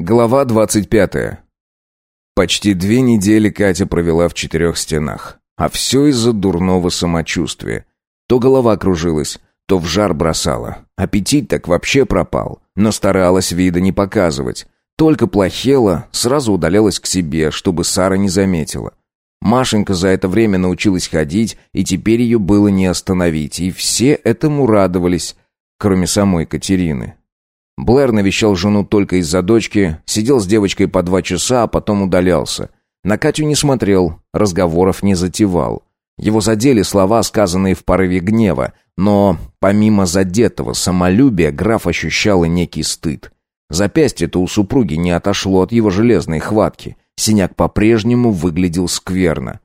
Глава двадцать пятая. Почти две недели Катя провела в четырех стенах. А все из-за дурного самочувствия. То голова кружилась, то в жар бросала. Аппетит так вообще пропал, но старалась вида не показывать. Только плохела, сразу удалялась к себе, чтобы Сара не заметила. Машенька за это время научилась ходить, и теперь ее было не остановить, и все этому радовались, кроме самой Катерины. Блэр навещал жену только из-за дочки, сидел с девочкой по два часа, а потом удалялся. На Катю не смотрел, разговоров не затевал. Его задели слова, сказанные в порыве гнева, но помимо задетого самолюбия граф ощущал и некий стыд. Запястье-то у супруги не отошло от его железной хватки. Синяк по-прежнему выглядел скверно.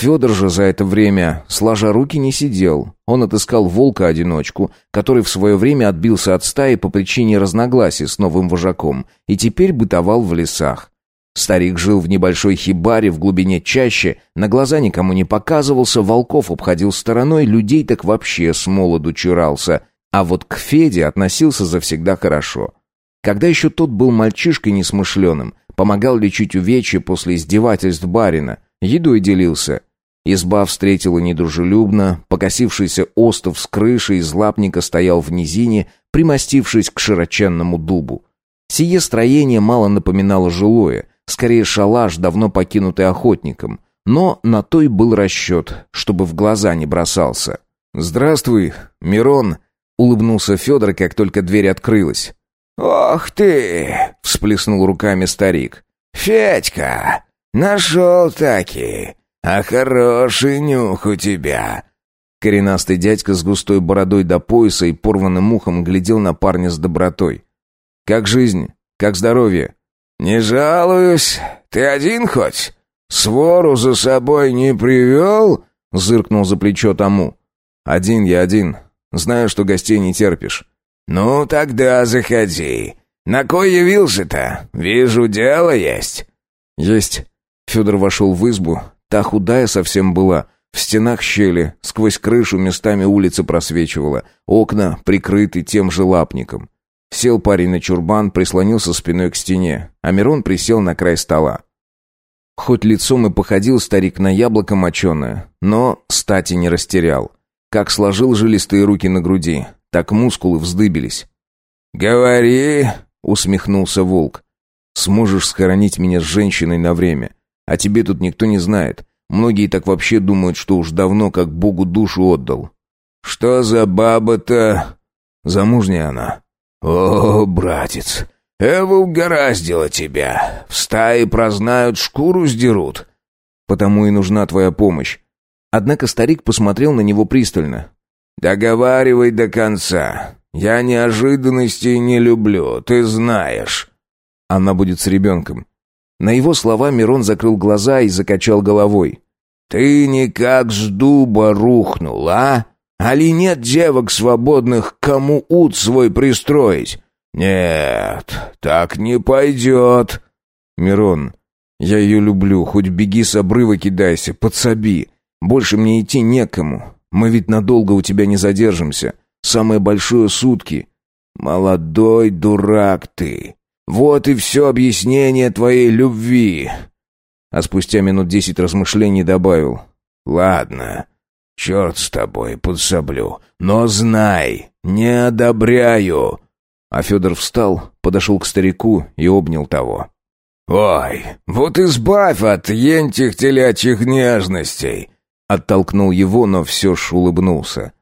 Федор же за это время, сложа руки, не сидел. Он отыскал волка-одиночку, который в свое время отбился от стаи по причине разногласий с новым вожаком и теперь бытовал в лесах. Старик жил в небольшой хибаре в глубине чаще, на глаза никому не показывался, волков обходил стороной, людей так вообще с молоду чурался, а вот к Феде относился завсегда хорошо. Когда еще тот был мальчишкой несмышленым, помогал лечить увечья после издевательств барина, едой делился. Изба встретила недружелюбно, покосившийся остов с крыши из лапника стоял в низине, примостившись к широченному дубу. Сие строение мало напоминало жилое, скорее шалаш, давно покинутый охотником, но на то и был расчет, чтобы в глаза не бросался. «Здравствуй, Мирон!» — улыбнулся Федор, как только дверь открылась. «Ох ты!» — всплеснул руками старик. «Федька! Нашел таки! А хороший нюх у тебя!» Коренастый дядька с густой бородой до пояса и порванным ухом глядел на парня с добротой. «Как жизнь? Как здоровье?» «Не жалуюсь. Ты один хоть? Свору за собой не привел?» — зыркнул за плечо тому. «Один я один. Знаю, что гостей не терпишь. «Ну, тогда заходи. На кой явился-то? Вижу, дело есть». «Есть». Федор вошел в избу. Та худая совсем была. В стенах щели, сквозь крышу местами улица просвечивала. Окна прикрыты тем же лапником. Сел парень на чурбан, прислонился спиной к стене. А Мирон присел на край стола. Хоть лицом и походил старик на яблоко моченое, но стати не растерял. Как сложил жилистые руки на груди, так мускулы вздыбились. «Говори!» — усмехнулся волк. «Сможешь схоронить меня с женщиной на время. А тебе тут никто не знает. Многие так вообще думают, что уж давно как Богу душу отдал». «Что за баба-то?» «Замужняя она». «О, братец, Эва угораздила тебя. В стае прознают, шкуру сдерут». «Потому и нужна твоя помощь». Однако старик посмотрел на него пристально. «Договаривай до конца. Я неожиданностей не люблю, ты знаешь». Она будет с ребенком. На его слова Мирон закрыл глаза и закачал головой. «Ты никак с дуба рухнул, а? Али нет девок свободных, кому ут свой пристроить? Нет, так не пойдет». «Мирон, я ее люблю, хоть беги с обрыва кидайся, подсоби. Больше мне идти некому. Мы ведь надолго у тебя не задержимся. Самое большое сутки. Молодой дурак ты. Вот и все объяснение твоей любви. А спустя минут десять размышлений добавил. Ладно, черт с тобой, подсоблю. Но знай, не одобряю. А Федор встал, подошел к старику и обнял того. «Ой, вот избавь от ентих телячьих нежностей!» Оттолкнул его, но все ж улыбнулся.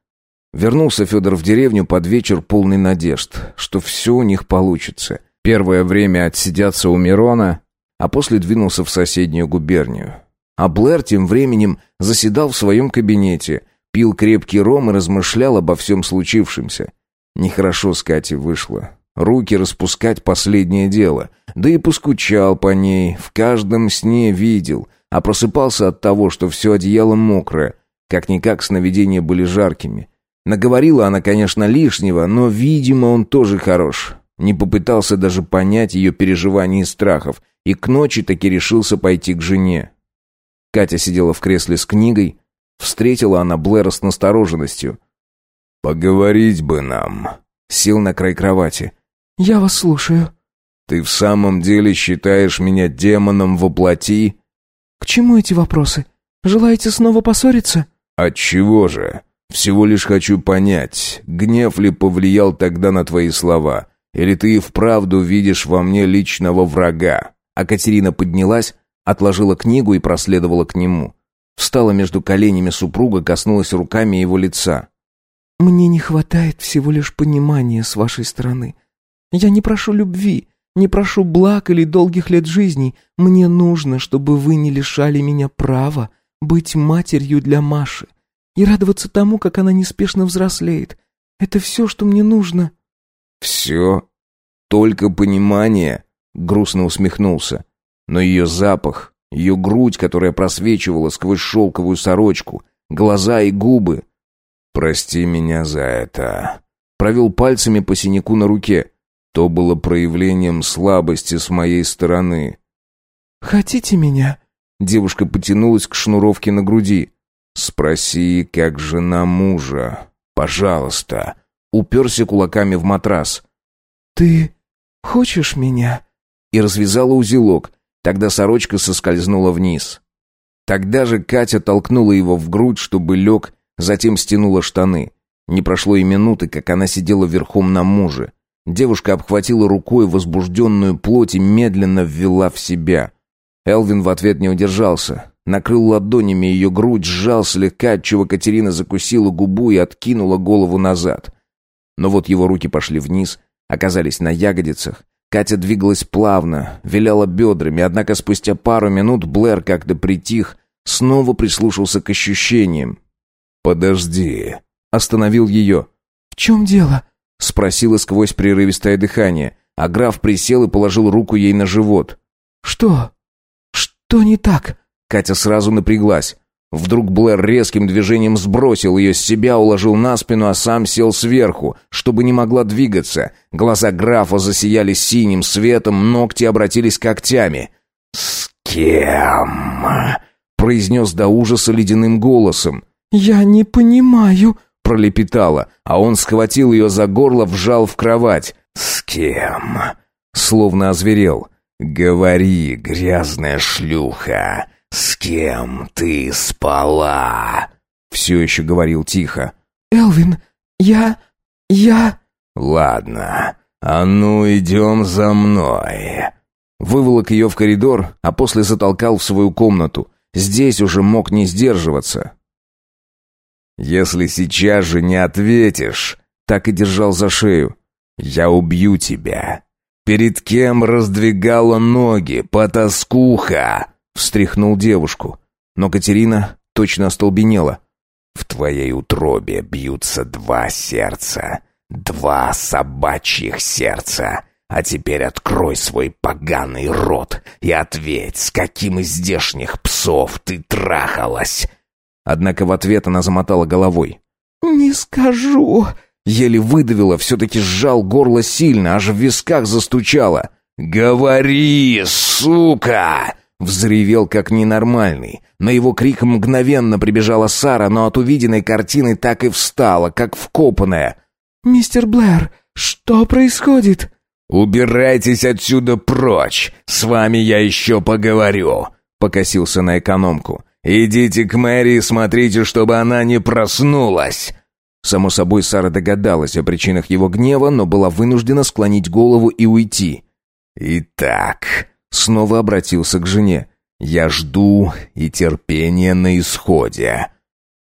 Вернулся Федор в деревню под вечер полный надежд, что все у них получится. Первое время отсидятся у Мирона, а после двинулся в соседнюю губернию. А Блэр тем временем заседал в своем кабинете, пил крепкий ром и размышлял обо всем случившемся. Нехорошо с Катей вышло. Руки распускать последнее дело. Да и поскучал по ней, в каждом сне видел — а просыпался от того, что все одеяло мокрое. Как-никак сновидения были жаркими. Наговорила она, конечно, лишнего, но, видимо, он тоже хорош. Не попытался даже понять ее переживаний и страхов, и к ночи таки решился пойти к жене. Катя сидела в кресле с книгой. Встретила она Блэра с настороженностью. «Поговорить бы нам», — сел на край кровати. «Я вас слушаю». Ты в самом деле считаешь меня демоном во плоти?» «К чему эти вопросы? Желаете снова поссориться?» «Отчего же? Всего лишь хочу понять, гнев ли повлиял тогда на твои слова, или ты и вправду видишь во мне личного врага?» А Катерина поднялась, отложила книгу и проследовала к нему. Встала между коленями супруга, коснулась руками его лица. «Мне не хватает всего лишь понимания с вашей стороны. Я не прошу любви, не прошу благ или долгих лет жизни. Мне нужно, чтобы вы не лишали меня права быть матерью для Маши и радоваться тому, как она неспешно взрослеет. Это все, что мне нужно». «Все? Только понимание?» — грустно усмехнулся. Но ее запах, ее грудь, которая просвечивала сквозь шелковую сорочку, глаза и губы. «Прости меня за это». Провел пальцами по синяку на руке. То было проявлением слабости с моей стороны. «Хотите меня?» Девушка потянулась к шнуровке на груди. «Спроси, как жена мужа. Пожалуйста». Уперся кулаками в матрас. «Ты хочешь меня?» И развязала узелок. Тогда сорочка соскользнула вниз. Тогда же Катя толкнула его в грудь, чтобы лег, затем стянула штаны. Не прошло и минуты, как она сидела верхом на муже. Девушка обхватила рукой возбужденную плоть и медленно ввела в себя. Элвин в ответ не удержался. Накрыл ладонями ее грудь, сжал слегка, отчего Катерина закусила губу и откинула голову назад. Но вот его руки пошли вниз, оказались на ягодицах. Катя двигалась плавно, виляла бедрами, однако спустя пару минут Блэр как-то притих, снова прислушался к ощущениям. «Подожди», — остановил ее. «В чем дело?» — спросила сквозь прерывистое дыхание, а граф присел и положил руку ей на живот. «Что? Что не так?» Катя сразу напряглась. Вдруг Блэр резким движением сбросил ее с себя, уложил на спину, а сам сел сверху, чтобы не могла двигаться. Глаза графа засияли синим светом, ногти обратились когтями. «С кем?» — произнес до ужаса ледяным голосом. «Я не понимаю», пролепетала, а он схватил ее за горло, вжал в кровать. «С кем?» Словно озверел. «Говори, грязная шлюха, с кем ты спала?» Все еще говорил тихо. «Элвин, я... я...» «Ладно, а ну идем за мной». Выволок ее в коридор, а после затолкал в свою комнату. Здесь уже мог не сдерживаться. «Если сейчас же не ответишь...» Так и держал за шею. «Я убью тебя. Перед кем раздвигала ноги, потаскуха?» Встряхнул девушку. Но Катерина точно остолбенела. «В твоей утробе бьются два сердца. Два собачьих сердца. А теперь открой свой поганый рот и ответь, с каким из здешних псов ты трахалась. Однако в ответ она замотала головой. «Не скажу». Еле выдавила, все-таки сжал горло сильно, аж в висках застучало. «Говори, сука!» Взревел как ненормальный. На его крик мгновенно прибежала Сара, но от увиденной картины так и встала, как вкопанная. «Мистер Блэр, что происходит?» «Убирайтесь отсюда прочь! С вами я еще поговорю!» Покосился на экономку. «Идите к Мэри и смотрите, чтобы она не проснулась!» Само собой, Сара догадалась о причинах его гнева, но была вынуждена склонить голову и уйти. «Итак», — снова обратился к жене, — «я жду, и терпение на исходе».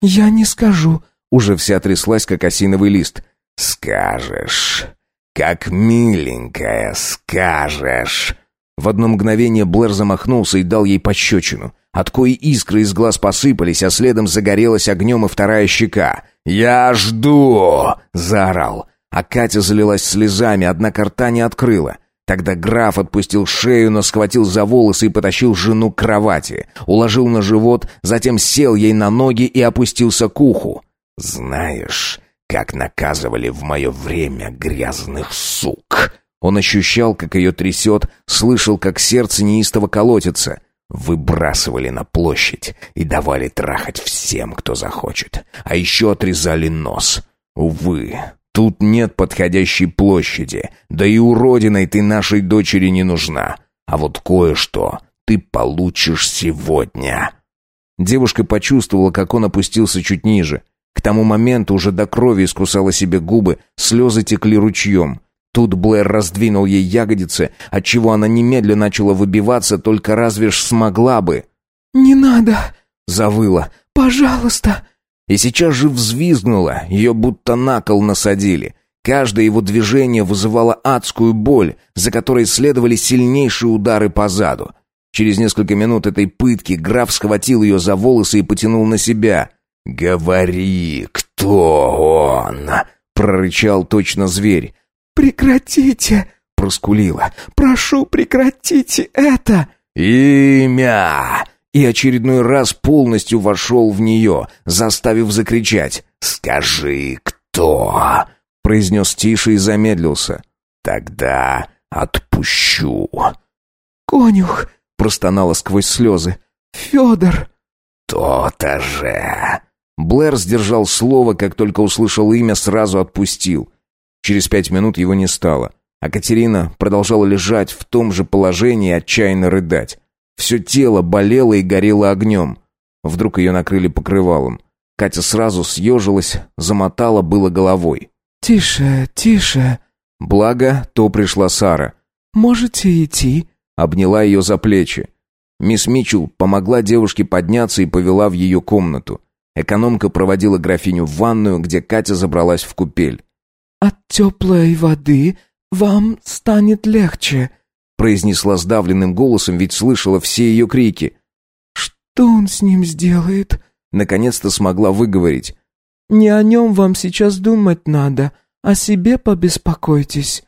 «Я не скажу», — уже вся тряслась, как осиновый лист. «Скажешь, как миленькая, скажешь». В одно мгновение Блэр замахнулся и дал ей пощечину от кои искры из глаз посыпались, а следом загорелась огнем и вторая щека. «Я жду!» — заорал. А Катя залилась слезами, однако рта не открыла. Тогда граф отпустил шею, но схватил за волосы и потащил жену к кровати. Уложил на живот, затем сел ей на ноги и опустился к уху. «Знаешь, как наказывали в мое время грязных сук?» Он ощущал, как ее трясет, слышал, как сердце неистово колотится — Выбрасывали на площадь и давали трахать всем, кто захочет. А еще отрезали нос. Увы, Тут нет подходящей площади, да и уродиной ты нашей дочери не нужна. А вот кое-что ты получишь сегодня». Девушка почувствовала, как он опустился чуть ниже. К тому моменту уже до крови искусала себе губы, слезы текли ручьем. Тут Блэр раздвинул ей ягодицы, отчего она немедленно начала выбиваться, только разве ж смогла бы. «Не надо!» — завыла. «Пожалуйста!» И сейчас же взвизгнула, ее будто на кол насадили. Каждое его движение вызывало адскую боль, за которой следовали сильнейшие удары по заду. Через несколько минут этой пытки граф схватил ее за волосы и потянул на себя. «Говори, кто он?» — прорычал точно зверь. «Прекратите!» — проскулила. «Прошу, прекратите это!» «Имя!» И очередной раз полностью вошел в нее, заставив закричать. «Скажи, кто?» — произнес тише и замедлился. «Тогда отпущу». «Конюх!» — простонала сквозь слезы. «Федор!» «То-то же!» Блэр сдержал слово, как только услышал имя, сразу отпустил. Через пять минут его не стало, а Катерина продолжала лежать в том же положении и отчаянно рыдать. Все тело болело и горело огнем. Вдруг ее накрыли покрывалом. Катя сразу съежилась, замотала было головой. «Тише, тише». Благо, то пришла Сара. «Можете идти?» Обняла ее за плечи. Мисс Митчелл помогла девушке подняться и повела в ее комнату. Экономка проводила графиню в ванную, где Катя забралась в купель. «От теплой воды вам станет легче», произнесла сдавленным голосом, ведь слышала все ее крики. «Что он с ним сделает?» Наконец-то смогла выговорить. «Не о нем вам сейчас думать надо, о себе побеспокойтесь».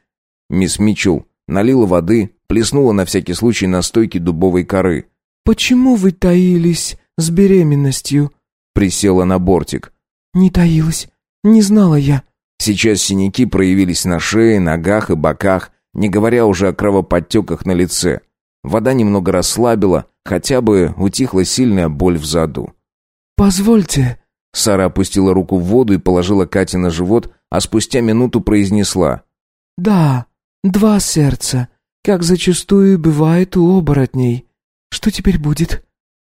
Мисс Митчелл налила воды, плеснула на всякий случай на стойке дубовой коры. «Почему вы таились с беременностью?» Присела на бортик. «Не таилась, не знала я». Сейчас синяки проявились на шее, ногах и боках, не говоря уже о кровоподтеках на лице. Вода немного расслабила, хотя бы утихла сильная боль в заду. «Позвольте». Сара опустила руку в воду и положила Кате на живот, а спустя минуту произнесла. «Да, два сердца, как зачастую бывает у оборотней. Что теперь будет?»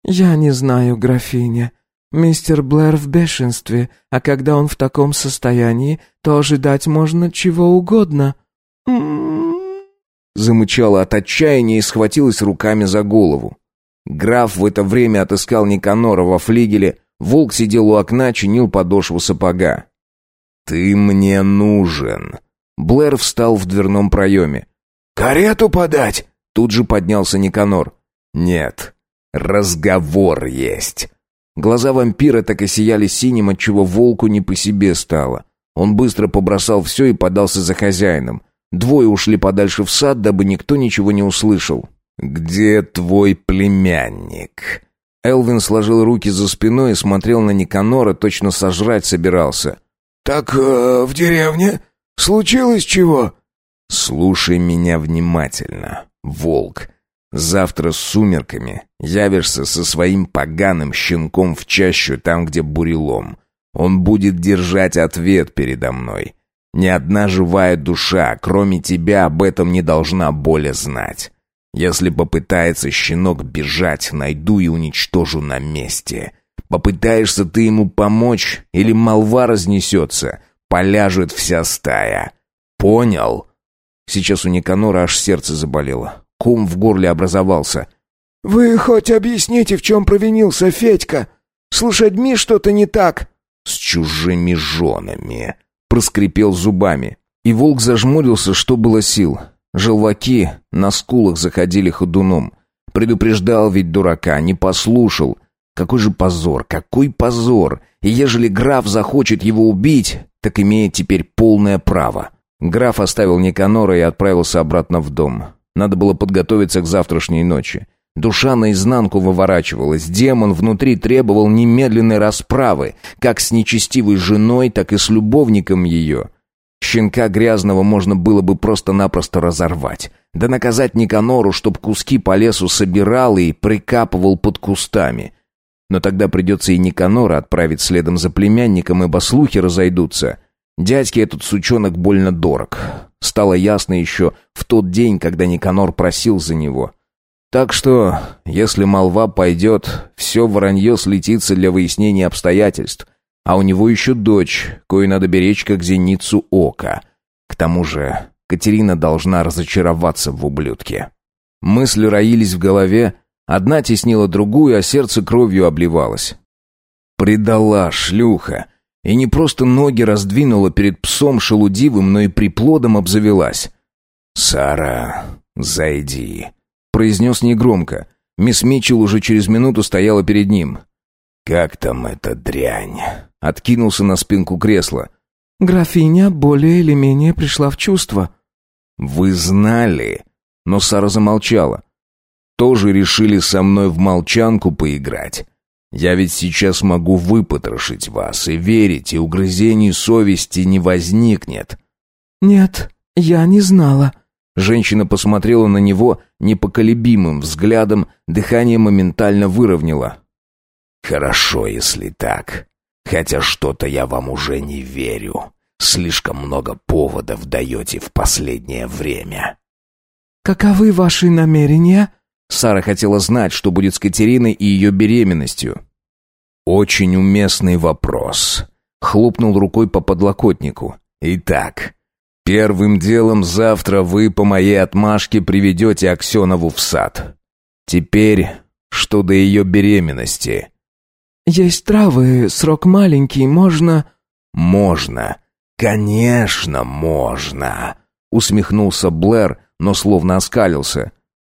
«Я не знаю, графиня. Мистер Блэр в бешенстве, а когда он в таком состоянии, то ожидать можно чего угодно. Замычала от отчаяния и схватилась руками за голову. Граф в это время отыскал Никанора во флигеле, волк сидел у окна, чинил подошву сапога. «Ты мне нужен!» Блэр встал в дверном проеме. «Карету подать?» Тут же поднялся Никанор. «Нет, разговор есть». Глаза вампира так и сияли синим, отчего волку не по себе стало. Он быстро побросал все и подался за хозяином. Двое ушли подальше в сад, дабы никто ничего не услышал. «Где твой племянник?» Элвин сложил руки за спиной и смотрел на Никанора, точно сожрать собирался. «Так э, в деревне? Случилось чего?» «Слушай меня внимательно, волк. Завтра с сумерками явишься со своим поганым щенком в чащу, там, где бурелом. Он будет держать ответ передо мной. Ни одна живая душа, кроме тебя, об этом не должна более знать. Если попытается щенок бежать, найду и уничтожу на месте. Попытаешься ты ему помочь, или молва разнесется, поляжет вся стая. Понял?» Сейчас у Никанора аж сердце заболело. Ком в горле образовался. «Вы хоть объясните, в чем провинился Федька? С лошадьми что-то не так?» «С чужими женами», — проскрипел зубами. И волк зажмурился, что было сил. Желваки на скулах заходили ходуном. Предупреждал ведь дурака, не послушал. Какой же позор, какой позор! И ежели граф захочет его убить, так имеет теперь полное право. Граф оставил Никанора и отправился обратно в дом. Надо было подготовиться к завтрашней ночи. Душа наизнанку выворачивалась, демон внутри требовал немедленной расправы, как с нечестивой женой, так и с любовником ее. Щенка грязного можно было бы просто-напросто разорвать. Да наказать Никанору, чтоб куски по лесу собирал и прикапывал под кустами. Но тогда придется и Никанора отправить следом за племянником, ибо слухи разойдутся. Дядьке этот сучонок больно дорог. Стало ясно еще в тот день, когда Никанор просил за него. Так что, если молва пойдет, все воронье слетится для выяснения обстоятельств. А у него еще дочь, кою надо беречь как зеницу ока. К тому же, Катерина должна разочароваться в ублюдке. Мысли роились в голове, одна теснила другую, а сердце кровью обливалось. Предала шлюха. И не просто ноги раздвинула перед псом шелудивым, но и приплодом обзавелась. «Сара, зайди», — произнес негромко. Мисс Митчелл уже через минуту стояла перед ним. «Как там эта дрянь?» Откинулся на спинку кресла. «Графиня более или менее пришла в чувство». «Вы знали?» Но Сара замолчала. «Тоже решили со мной в молчанку поиграть. Я ведь сейчас могу выпотрошить вас, и верить, и угрызений совести не возникнет». «Нет, я не знала». Женщина посмотрела на него непоколебимым взглядом, дыхание моментально выровняло. «Хорошо, если так. Хотя что-то я вам уже не верю. Слишком много поводов даете в последнее время». «Каковы ваши намерения?» Сара хотела знать, что будет с Катериной и ее беременностью. «Очень уместный вопрос», — хлопнул рукой по подлокотнику. «Итак, первым делом завтра вы по моей отмашке приведете Аксенову в сад. Теперь, что до ее беременности». «Есть травы, срок маленький, можно...» «Можно. Конечно, можно», — усмехнулся Блэр, но словно оскалился.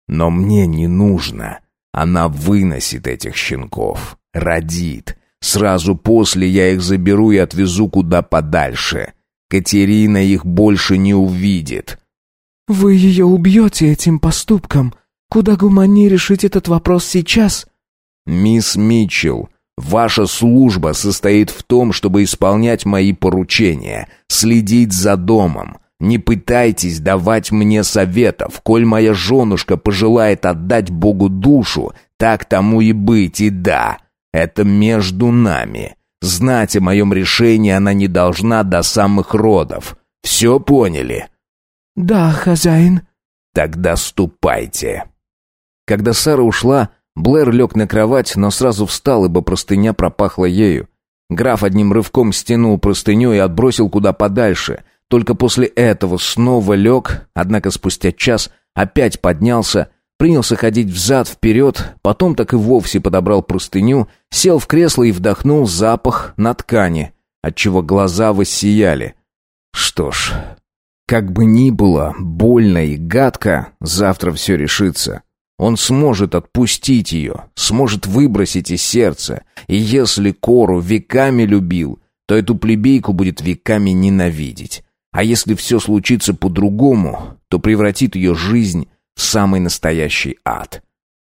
Но мне не нужно. Она выносит этих щенков, родит. Сразу после я их заберу и отвезу куда подальше. Катерина их больше не увидит. Вы ее убьете этим поступком. Куда гуманнее решить этот вопрос сейчас? Мисс Митчелл, ваша служба состоит в том, чтобы исполнять мои поручения, следить за домом. Не пытайтесь давать мне советов, коль моя женушка пожелает отдать Богу душу, так тому и быть, и да, это между нами. Знать о моем решении она не должна до самых родов. Все поняли?» «Да, хозяин». «Тогда ступайте». Когда Сара ушла, Блэр лег на кровать, но сразу встал, ибо простыня пропахла ею. Граф одним рывком стянул простыню и отбросил куда подальше — только после этого снова лег, однако спустя час опять поднялся, принялся ходить взад-вперед, потом так и вовсе подобрал простыню, сел в кресло и вдохнул запах на ткани, отчего глаза воссияли. Что ж, как бы ни было больно и гадко, завтра все решится. Он сможет отпустить ее, сможет выбросить из сердца, и если Кору веками любил, то эту плебейку будет веками ненавидеть. А если все случится по-другому, то превратит ее жизнь самый настоящий ад.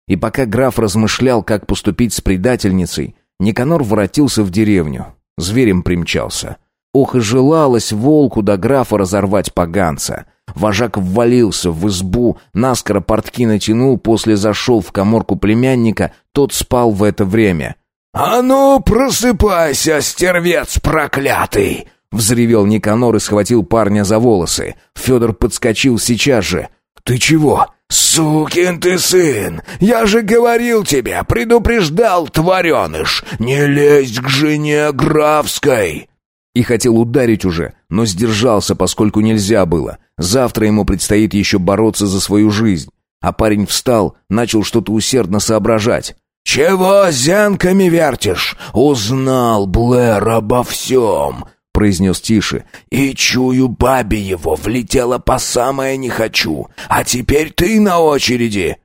И пока граф размышлял, как поступить с предательницей, Никанор воротился в деревню. Зверем примчался. Ох и желалось волку до графа разорвать поганца. Вожак ввалился в избу, наскоро портки натянул, после зашел в коморку племянника, тот спал в это время. «А ну, просыпайся, стервец проклятый!» Взревел Никанор и схватил парня за волосы. Федор подскочил сейчас же. «Ты чего?» «Сукин ты сын! Я же говорил тебе, предупреждал, твареныш! Не лезь к жене графской!» И хотел ударить уже, но сдержался, поскольку нельзя было. Завтра ему предстоит еще бороться за свою жизнь. А парень встал, начал что-то усердно соображать. «Чего зянками вертишь? Узнал Блэр обо всем!» — произнес тише. «И чую, бабе его влетело по самое не хочу. А теперь ты на очереди!»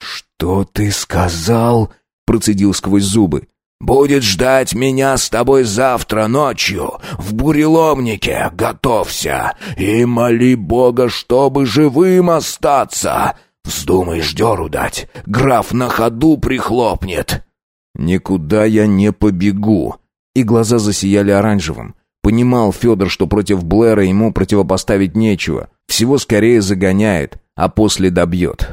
«Что ты сказал?» — процедил сквозь зубы. «Будет ждать меня с тобой завтра ночью в буреломнике. Готовься и моли Бога, чтобы живым остаться. Вздумаешь дёру дать, граф на ходу прихлопнет». «Никуда я не побегу». И глаза засияли оранжевым. Понимал Федор, что против Блэра ему противопоставить нечего. Всего скорее загоняет, а после добьет.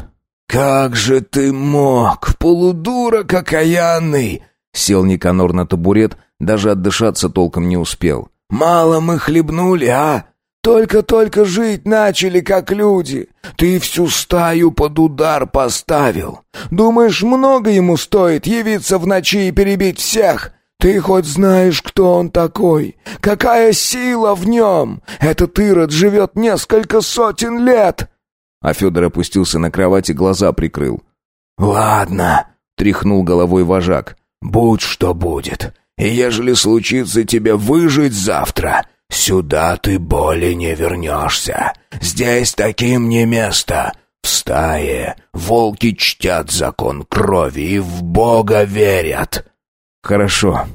«Как же ты мог, полудурок окаянный!» Сел Никанор на табурет, даже отдышаться толком не успел. Мало мы хлебнули, а? Только-только жить начали, как люди. Ты всю стаю под удар поставил. Думаешь, много ему стоит явиться в ночи и перебить всех? Ты хоть знаешь, кто он такой? Какая сила в нем? Этот Ирод живет несколько сотен лет!» А Федор опустился на кровать и глаза прикрыл. «Ладно», — тряхнул головой вожак, — «будь что будет. И ежели случится тебе выжить завтра, сюда ты более не вернешься. Здесь таким не место. В стае волки чтят закон крови и в Бога верят». «Хорошо»,